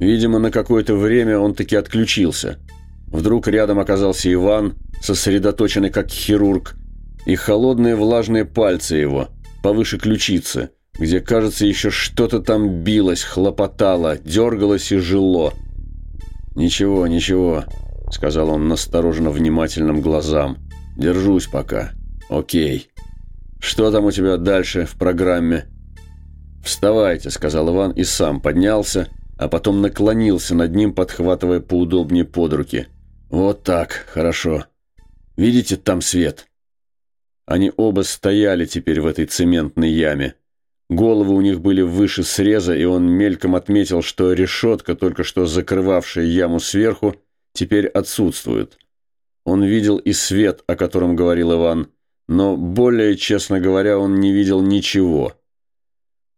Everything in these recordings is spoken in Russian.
Видимо, на какое-то время он таки отключился. Вдруг рядом оказался Иван, сосредоточенный как хирург, и холодные влажные пальцы его, повыше ключицы, где, кажется, еще что-то там билось, хлопотало, дергалось и жило. «Ничего, ничего», — сказал он настороженно внимательным глазам. «Держусь пока. Окей. Что там у тебя дальше в программе?» «Вставайте», — сказал Иван и сам поднялся, а потом наклонился над ним, подхватывая поудобнее под руки. «Вот так, хорошо. Видите, там свет?» Они оба стояли теперь в этой цементной яме. Головы у них были выше среза, и он мельком отметил, что решетка, только что закрывавшая яму сверху, теперь отсутствует. Он видел и свет, о котором говорил Иван, но, более честно говоря, он не видел ничего.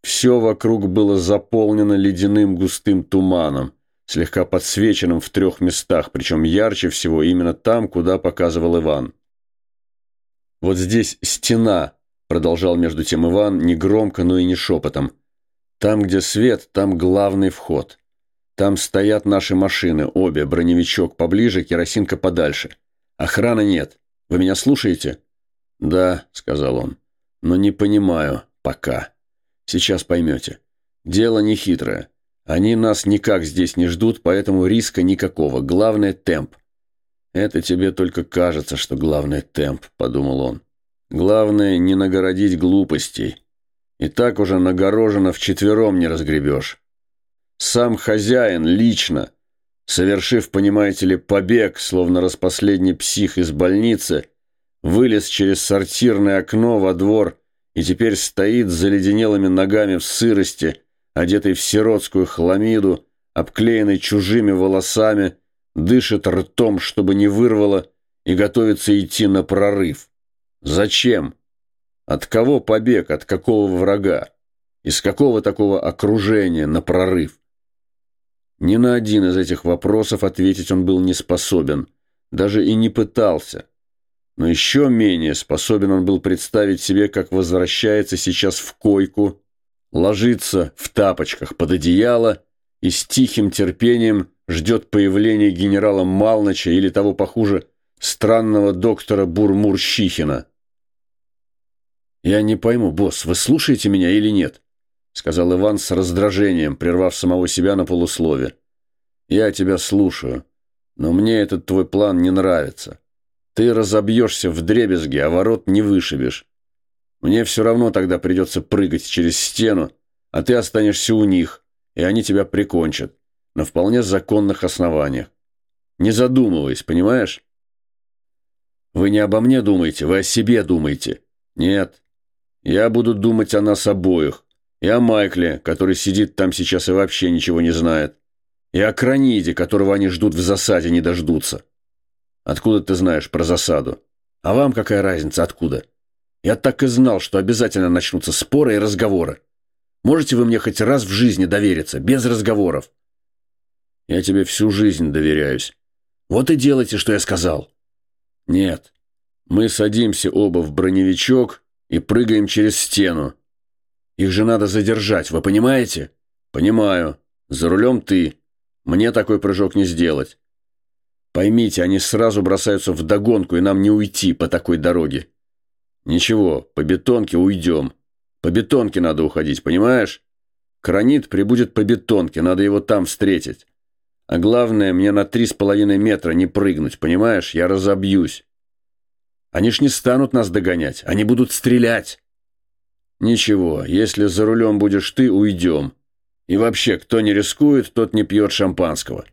Все вокруг было заполнено ледяным густым туманом, слегка подсвеченным в трех местах, причем ярче всего именно там, куда показывал Иван. «Вот здесь стена», — продолжал между тем Иван, не громко, но и не шепотом. «Там, где свет, там главный вход. Там стоят наши машины, обе, броневичок поближе, керосинка подальше. Охраны нет. Вы меня слушаете?» «Да», — сказал он, — «но не понимаю. Пока. Сейчас поймете. Дело не хитрое. Они нас никак здесь не ждут, поэтому риска никакого. Главное — темп. «Это тебе только кажется, что главное темп», — подумал он. «Главное не нагородить глупостей. И так уже нагорожено вчетвером не разгребешь. Сам хозяин лично, совершив, понимаете ли, побег, словно распоследний псих из больницы, вылез через сортирное окно во двор и теперь стоит с заледенелыми ногами в сырости, одетый в сиротскую хламиду, обклеенный чужими волосами, дышит ртом, чтобы не вырвало, и готовится идти на прорыв. Зачем? От кого побег, от какого врага? Из какого такого окружения на прорыв? Ни на один из этих вопросов ответить он был не способен, даже и не пытался. Но еще менее способен он был представить себе, как возвращается сейчас в койку, ложится в тапочках под одеяло и с тихим терпением ждет появления генерала Малноча или того похуже странного доктора Бурмурщихина. «Я не пойму, босс, вы слушаете меня или нет?» сказал Иван с раздражением, прервав самого себя на полуслове. «Я тебя слушаю, но мне этот твой план не нравится. Ты разобьешься в дребезги, а ворот не вышибешь. Мне все равно тогда придется прыгать через стену, а ты останешься у них, и они тебя прикончат на вполне законных основаниях. Не задумываясь, понимаешь? Вы не обо мне думаете, вы о себе думаете. Нет. Я буду думать о нас обоих. И о Майкле, который сидит там сейчас и вообще ничего не знает. И о Краниде, которого они ждут в засаде, не дождутся. Откуда ты знаешь про засаду? А вам какая разница, откуда? Я так и знал, что обязательно начнутся споры и разговоры. Можете вы мне хоть раз в жизни довериться, без разговоров? Я тебе всю жизнь доверяюсь. Вот и делайте, что я сказал. Нет. Мы садимся оба в броневичок и прыгаем через стену. Их же надо задержать, вы понимаете? Понимаю. За рулем ты. Мне такой прыжок не сделать. Поймите, они сразу бросаются в догонку, и нам не уйти по такой дороге. Ничего, по бетонке уйдем. По бетонке надо уходить, понимаешь? Кранит прибудет по бетонке, надо его там встретить. А главное, мне на три с половиной метра не прыгнуть, понимаешь? Я разобьюсь. Они ж не станут нас догонять, они будут стрелять. Ничего, если за рулем будешь ты, уйдем. И вообще, кто не рискует, тот не пьет шампанского.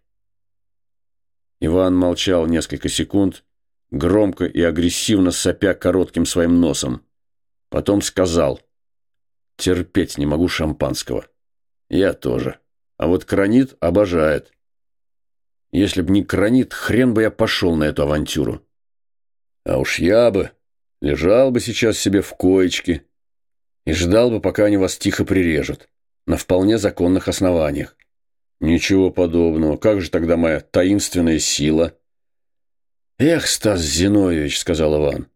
Иван молчал несколько секунд, громко и агрессивно сопя коротким своим носом. Потом сказал, «Терпеть не могу шампанского». «Я тоже. А вот Кранит обожает. Если б не Кранит, хрен бы я пошел на эту авантюру. А уж я бы лежал бы сейчас себе в коечке и ждал бы, пока они вас тихо прирежут, на вполне законных основаниях. Ничего подобного. Как же тогда моя таинственная сила? Эх, Стас Зиновьевич, сказал Иван,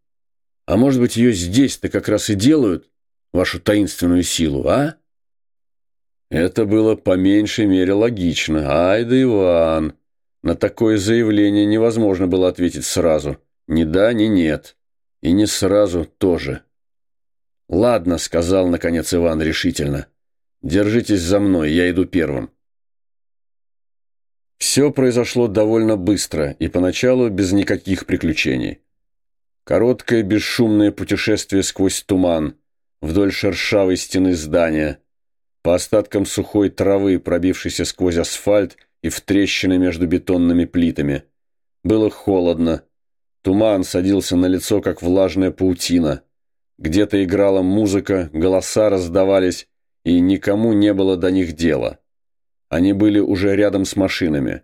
а может быть ее здесь-то как раз и делают, вашу таинственную силу, а? Это было по меньшей мере логично. Ай да Иван! На такое заявление невозможно было ответить сразу. Ни да, ни нет. И не сразу тоже. «Ладно», — сказал, наконец, Иван решительно. «Держитесь за мной, я иду первым». Все произошло довольно быстро и поначалу без никаких приключений. Короткое бесшумное путешествие сквозь туман, вдоль шершавой стены здания, по остаткам сухой травы, пробившейся сквозь асфальт и в трещины между бетонными плитами. Было холодно. Туман садился на лицо, как влажная паутина. Где-то играла музыка, голоса раздавались, и никому не было до них дела. Они были уже рядом с машинами.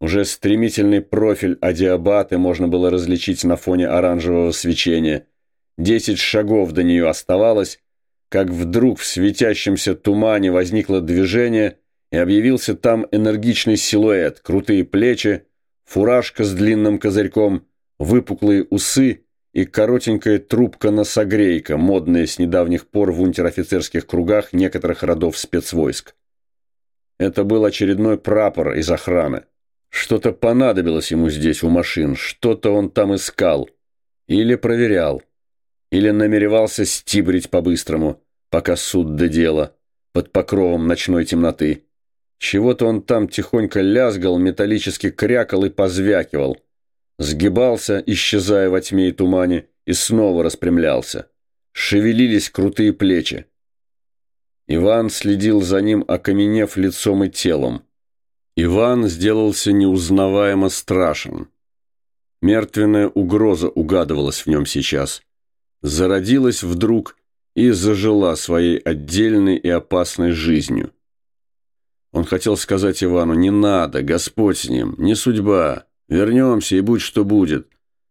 Уже стремительный профиль Адиабаты можно было различить на фоне оранжевого свечения. Десять шагов до нее оставалось, как вдруг в светящемся тумане возникло движение и объявился там энергичный силуэт, крутые плечи, фуражка с длинным козырьком, выпуклые усы и коротенькая трубка-носогрейка, модная с недавних пор в унтер-офицерских кругах некоторых родов спецвойск. Это был очередной прапор из охраны. Что-то понадобилось ему здесь у машин, что-то он там искал. Или проверял. Или намеревался стибрить по-быстрому, пока суд до дела, под покровом ночной темноты. Чего-то он там тихонько лязгал, металлически крякал и позвякивал. Сгибался, исчезая во тьме и тумане, и снова распрямлялся. Шевелились крутые плечи. Иван следил за ним, окаменев лицом и телом. Иван сделался неузнаваемо страшен. Мертвенная угроза угадывалась в нем сейчас. Зародилась вдруг и зажила своей отдельной и опасной жизнью. Он хотел сказать Ивану «Не надо, Господь с ним, не судьба, вернемся и будь что будет».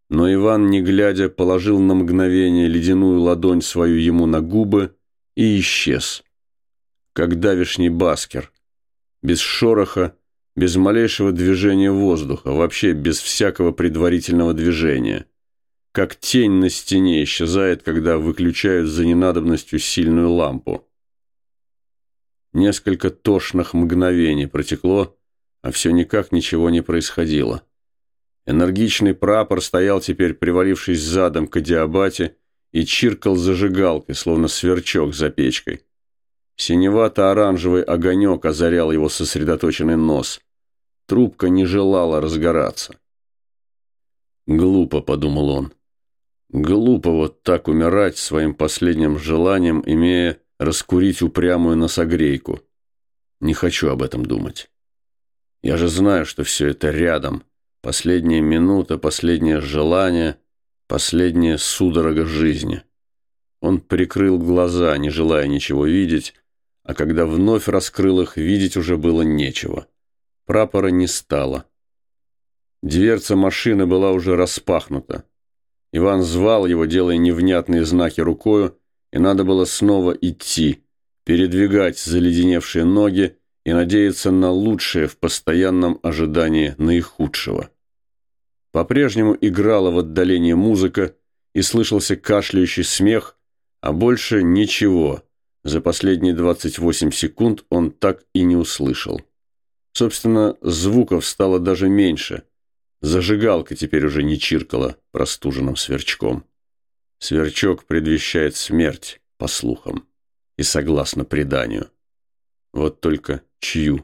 Но Иван, не глядя, положил на мгновение ледяную ладонь свою ему на губы и исчез. Как давишний баскер. Без шороха, без малейшего движения воздуха, вообще без всякого предварительного движения. Как тень на стене исчезает, когда выключают за ненадобностью сильную лампу. Несколько тошных мгновений протекло, а все никак ничего не происходило. Энергичный прапор стоял теперь, привалившись задом к диабате, и чиркал зажигалкой, словно сверчок за печкой. Синевато-оранжевый огонек озарял его сосредоточенный нос. Трубка не желала разгораться. «Глупо», — подумал он. «Глупо вот так умирать своим последним желанием, имея раскурить упрямую носогрейку. Не хочу об этом думать. Я же знаю, что все это рядом. Последняя минута, последнее желание, последняя судорога жизни». Он прикрыл глаза, не желая ничего видеть, а когда вновь раскрыл их, видеть уже было нечего. Прапора не стало. Дверца машины была уже распахнута. Иван звал его, делая невнятные знаки рукою, и надо было снова идти, передвигать заледеневшие ноги и надеяться на лучшее в постоянном ожидании наихудшего. По-прежнему играла в отдалении музыка, и слышался кашляющий смех, а больше ничего. За последние 28 секунд он так и не услышал. Собственно, звуков стало даже меньше. Зажигалка теперь уже не чиркала простуженным сверчком. Сверчок предвещает смерть, по слухам, и согласно преданию. Вот только чью?